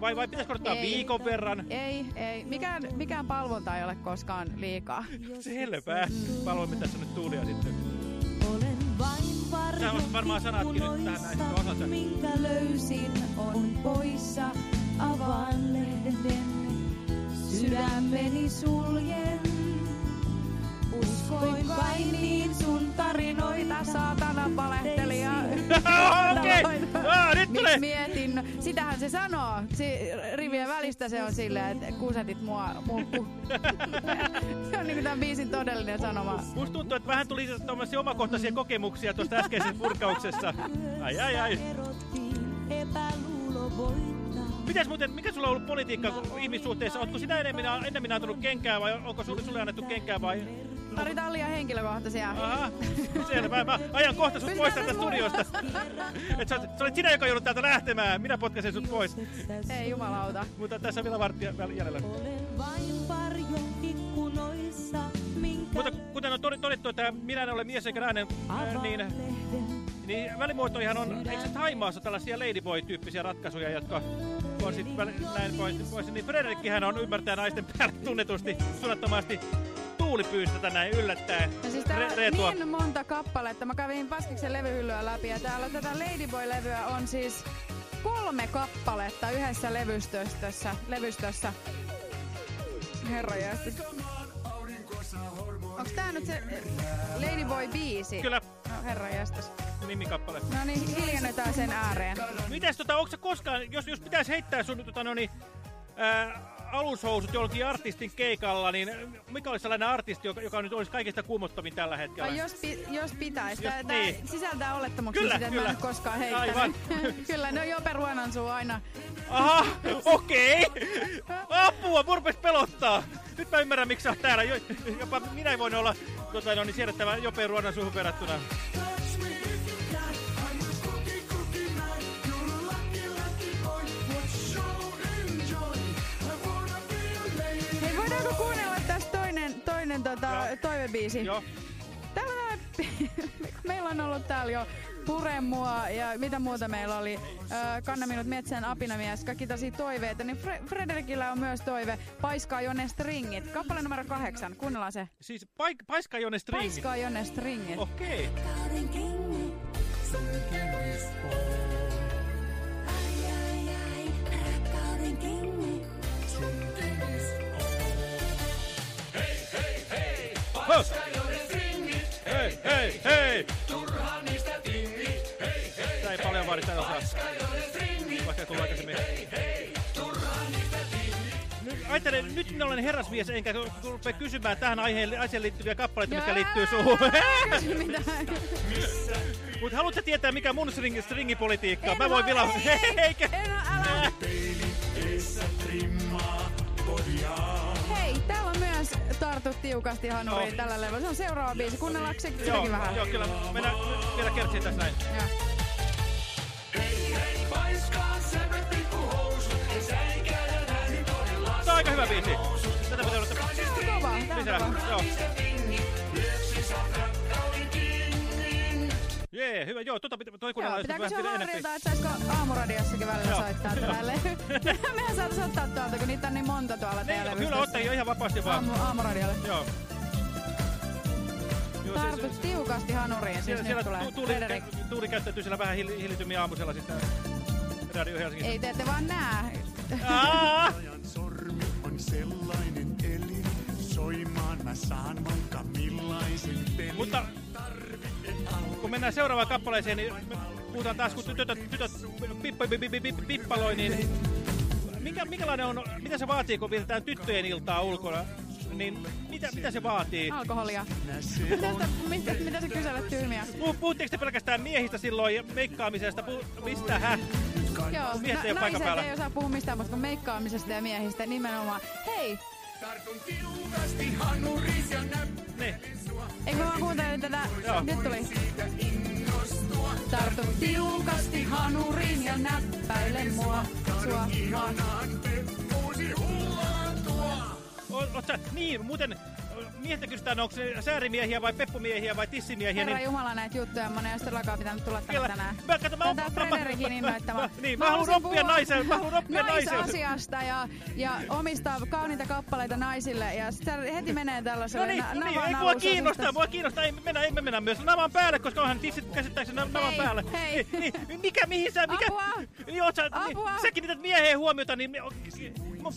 Vai, vai pitäisikö odottaa viikon verran? Ei, ei. Mikään, mikään palvonta ei ole koskaan liikaa. Selvä. Palvelu, mitä sä nyt tuulia sitten. Olen vain Sä olet varmaan sanatkin nyt tähän näin, sä. minkä löysin, on poissa. Avaan lehden, sydämeni suljen. Uskoin vain niin sun tarinoita, saatana. *laughs* *laughs* Okei. Nyt tulee. Mietin, sitähän se sanoo. Si rivien välistä se on silleen, että kusetit mua mulkku. *laughs* se on niinku tämän biisin todellinen sanoma. Musta tuntuu, että vähän tuli tuommoisia omakohtaisia kokemuksia tuosta äskeisessä purkauksessa. Ai ai ai. Mites muuten, mikä sulla on ollut politiikka ihmissuhteessa? Ootko sinä enemmän, enemmän antanut kenkää vai onko sulle, sulle annettu kenkää vai... Tarvitaan liian henkilökohtaisia. Aha, selvä. Mä ajan kohta sut pois tästä studiosta. Et sä, sä olet sinä, joka joudut täältä lähtemään. Minä potkaisen sut pois. Ei jumalauta. Mutta tässä on vielä varttia jäljellä. Vain varjo ikkunoissa, minkä Mutta kuten on todettu, että minä en ole mies eikä nainen, niin, niin välimuotoihan on, eikö se Taimaassa tällaisia ladyboy-tyyppisiä ratkaisuja, jotka on sitten näin pois, pois. Niin Frederikkihän on ymmärtää naisten päälle tunnetusti, suunnattomasti tuulipyystä tätä näin yllättäen. No siis täällä on Reetua. niin monta kappaletta. Mä kävin Paskiksen levyhyllyä läpi ja täällä tätä Ladyboy-levyä on siis kolme kappaletta yhdessä levystössä. levystössä. Herra jästis. Onks tää nyt se Ladyboy-biisi? Kyllä. No herra jästis. Nimikappale. No niin, hiljennytään sen ääreen. Mites tota, onko koskaan, jos, jos pitäisi heittää sun tota, no niin, ää, alushousut jollakin artistin keikalla, niin mikä olisi sellainen artisti, joka, joka nyt olisi kaikista kuumottavin tällä hetkellä? Ai jos, pi, jos pitäisi. Jos- Tää, niin. tää sisältää olettamuksia Kyllä, sitä, että mä en kyllä. koskaan heittänyt. Aivan. *laughs* kyllä, no Jope Ruonansuu aina. Aha, okei. Apua, mun pelottaa. Nyt mä ymmärrän, miksi sä oot täällä. Jo, jopa minä ei voinut olla tota, no, niin siedettävä Jope Ruonan suhun verrattuna. Voidaanko kuunnella tästä toinen, toinen tota, toivebiisi? Joo. Täällä on, *laughs* meillä on ollut täällä jo Puremua ja mitä muuta meillä oli. Öö, Kanna minut metsän apinamies, kaikki tosi toiveita. Niin Fre Frederikillä on myös toive Paiskaa Jonne Stringit. Kappale numero kahdeksan, kuunnellaan se. Siis paik Paiska Jonne Stringi. Paiskaa Jonne Stringit. Okei. Hei, hei, hei! Turhaan niistä tingit, hei hei. Tää ei paljon vaadi tätä osaa. Vaikka ei tullut aikaisemmin. Nyt, ajattelen, nyt minä olen herrasmies, enkä rupea kysymään tähän aiheen, asiaan liittyviä kappaleita, mitkä liittyy mitään. Mutta haluatko tietää, mikä mun string, stringipolitiikka on? Mä voin vielä... ei, Eikä... En, älä. Täällä on myös Tartu tiukasti hanuriin Joo. tällä levyllä. Se on seuraava biisi. Kuunnellaanko se Joo, vähän? joo, kyllä. Mennään vielä kertsiin tässä näin. Joo. Tää on aika hyvä biisi. Tätä pitää odottaa. Kova, tää on kova. joo. Jee, hyvä. Joo, tota pitää, toi kuunnellaan pitääkö se harrilta, että saisiko aamuradiosssakin välillä Joo. soittaa tällä *laughs* *laughs* Mehän saataisiin ottaa tuolta, kun niitä on niin monta tuolla Niin, kyllä ottaa ihan vapaasti vaan. Aamu, aamuradiolle. Joo. Joo, se- Tartu se- tiukasti hanuriin, siis Siellä, nyt siellä tulee tuuli, Frederik. tuuli käyttäytyy siellä vähän hill, hillitymmin aamusella sitten Radio Helsingissä. Ei te ette vaan näe. Ajan sormi on sellainen elin, soimaan mä saan vaikka millaisen pelin. Mutta kun mennään seuraavaan kappaleeseen, niin puhutaan taas, kun tytöt, tytöt pippa, pippa, pippa, pippaloi, niin mikä, minkälainen on, mitä se vaatii, kun vietetään tyttöjen iltaa ulkona? niin mitä, mitä se vaatii? Alkoholia. Mitä, mitä, mitä sä kyselet tyhmiä? Puh- Puhuttiinko te pelkästään miehistä silloin ja meikkaamisesta? Puh- mistä hä? Joo, Miehet ei ole paikan naiset päällä. ei osaa puhua mistään kuin meikkaamisesta ja miehistä nimenomaan. Hei! Tiukasti hanuris ja Niin. Eikö mä vaan kuuntelin tätä? Joo. Nyt tuli. Tartu tiukasti hanurin ja näppäile mua. Sua mua. uusi hullaantua. O- Oot sä, niin, muuten miestä kysytään, onko se säärimiehiä vai peppumiehiä vai tissimiehiä. Herra niin, Jumala näitä juttuja, ei olisi todellakaan pitänyt tulla tänne tänään. Mä- kato, mä- Tätä Frederikin *laughs* mä- innoittama. mä- niin, mä haluan oppia puhua naisen- mä haluan oppia naisen- Naisasiasta ja, ja omistaa kauniita kappaleita naisille. Ja sit sä heti menee No tällaiselle niin, na- no niin, ei mua kiinnostaa, mua kiinnostaa, ei mennä, ei me mennä myös navan päälle, koska onhan tissit käsittääkseni na- navan Hei, hei. Niin, niin, mikä, mihin sä, mikä? Apua! Niin, oot sä, Apua! niin, sä kiinnität mieheen huomiota, niin...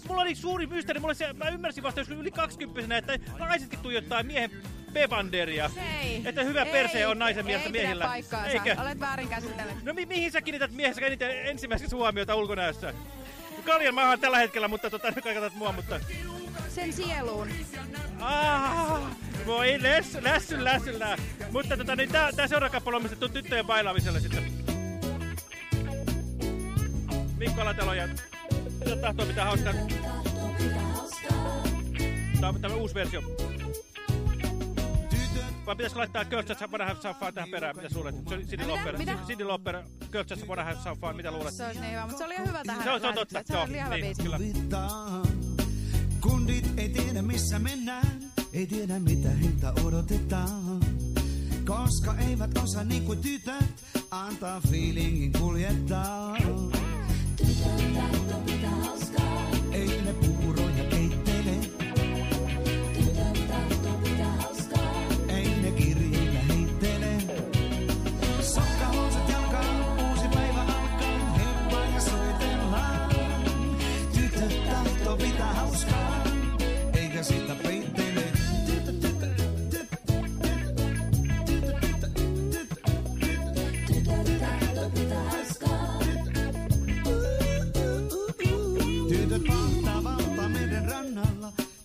Mulla oli suuri mysteeri, mulla se, mä ymmärsin vasta joskus yli 20 että naisetkin tuijottaa miehen pevanderia. Hei, Että hyvä ei, perse on naisen mielestä ei miehillä. Pidä paikkaansa. Eikö? Olet väärin käsitellyt. No mi mihin sä kiinnität miehessä eniten ensimmäiseksi huomiota ulkonäössä? Kaljan oon tällä hetkellä, mutta tota, nyt katsot mua, mutta... Sen sieluun. Ah, voi lässy, lässy, lässyllä. Mutta tota, niin tää, tää seuraava kappale on omistettu tyttöjen bailaamiselle sitten. Mikko Alatalo ja mitä tahtoo pitää hauskaa. Tää on tämä uusi versio. Vai pitäisikö laittaa Just Wanna Have Some Fun tähän perään? Mitä suulet? Mitä? Mitä? Cindy Lauper, Girls Just Wanna Have Some Fun. Mitä luulet? Se olisi niin hyvä, mutta se oli ihan hyvä tähän. Se on- se on totta. Se joo, oli ihan hyvä niin, biisi. kyllä. Kundit ei tiedä missä mennään, ei tiedä mitä heiltä odotetaan. Koska eivät osaa niin kuin tytöt antaa feelingin kuljettaa. Ei ne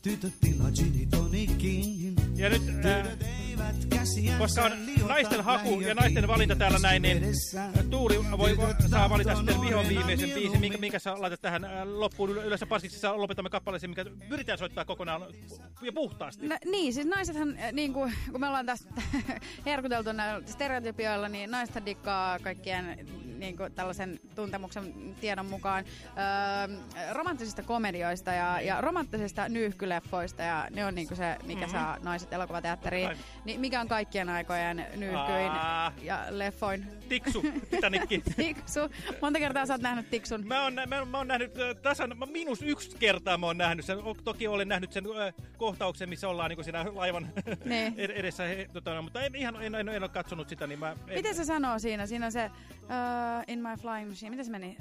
rannalla, tytöt tilaa gin tonikin. Ja nyt, ää, koska on naisten haku ja naisten valinta täällä näin, niin Tuuri voi, saa valita sitten vihon viimeisen biisin, minkä, minkä sä laitat tähän ää, loppuun. Yle- Yleensä paskiksissa lopetamme kappaleeseen, mikä pyritään soittaa kokonaan ja puhtaasti. No, niin, siis naisethan, äh, niin kuin, kun me ollaan tästä *laughs* herkuteltu näillä stereotypioilla, niin naiset dikkaa kaikkien niin kuin, tällaisen tuntemuksen tiedon mukaan öö, romanttisista komedioista ja, ja romanttisista nyyhkyleffoista, ja ne on niin kuin se, mikä Mhm. saa naiset elokuvateatteriin. Niin, mikä on kaikkien aikojen nyyhkyin Aa. ja leffoin? Tiksu, Titanikki. *laughs* Tiksu. Monta kertaa sä oot nähnyt Tiksun? Mä oon, mä, mä oon nähnyt äh, tasan, mä miinus yksi kertaa mä oon nähnyt sen. Toki olen nähnyt sen äh, kohtauksen, missä ollaan niin siinä laivan *laughs* Niin. *laughs* ed- edessä. He, tota, mutta en, ihan, en, en, en ole katsonut sitä, niin mä... En, Miten se sanoo siinä? Siinä on se uh, In My Flying Machine. Miten se meni?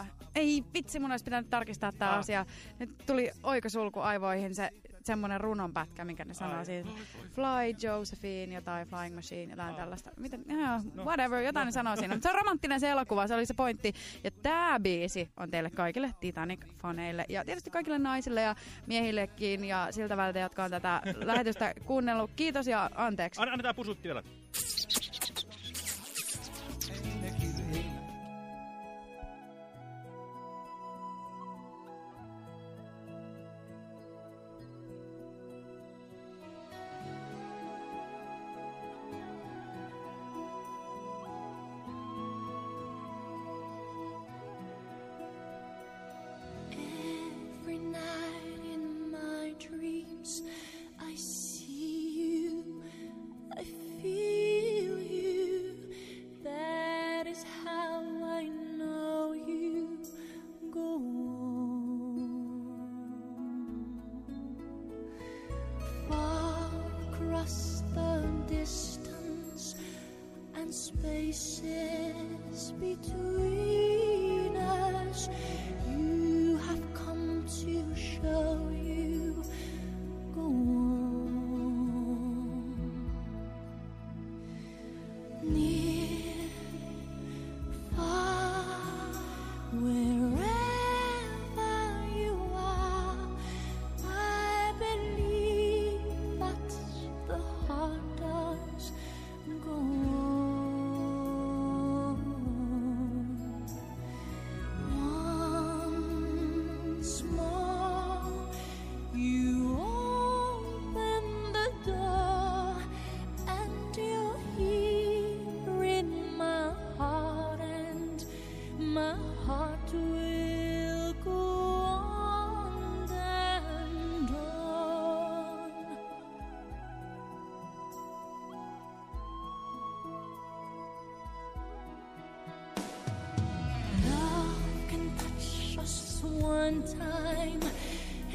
Uh, ei vitsi, mun olisi pitänyt tarkistaa tämä Ah. asia. Nyt tuli oikosulku aivoihin se semmoinen runonpätkä, minkä ne sanoo Ai. siinä. Fly Josephine, jotain Flying Machine, jotain Ah. tällaista. Miten? Joo, No. whatever, jotain ne sanoo siinä. Mutta se on romanttinen se elokuva, se oli se pointti. Ja tämä biisi on teille kaikille Titanic-faneille ja tietysti kaikille naisille ja miehillekin ja siltä väliltä, jotka on tätä lähetystä kuunnellut. Kiitos ja anteeksi. An- annetaan pusutti vielä.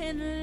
And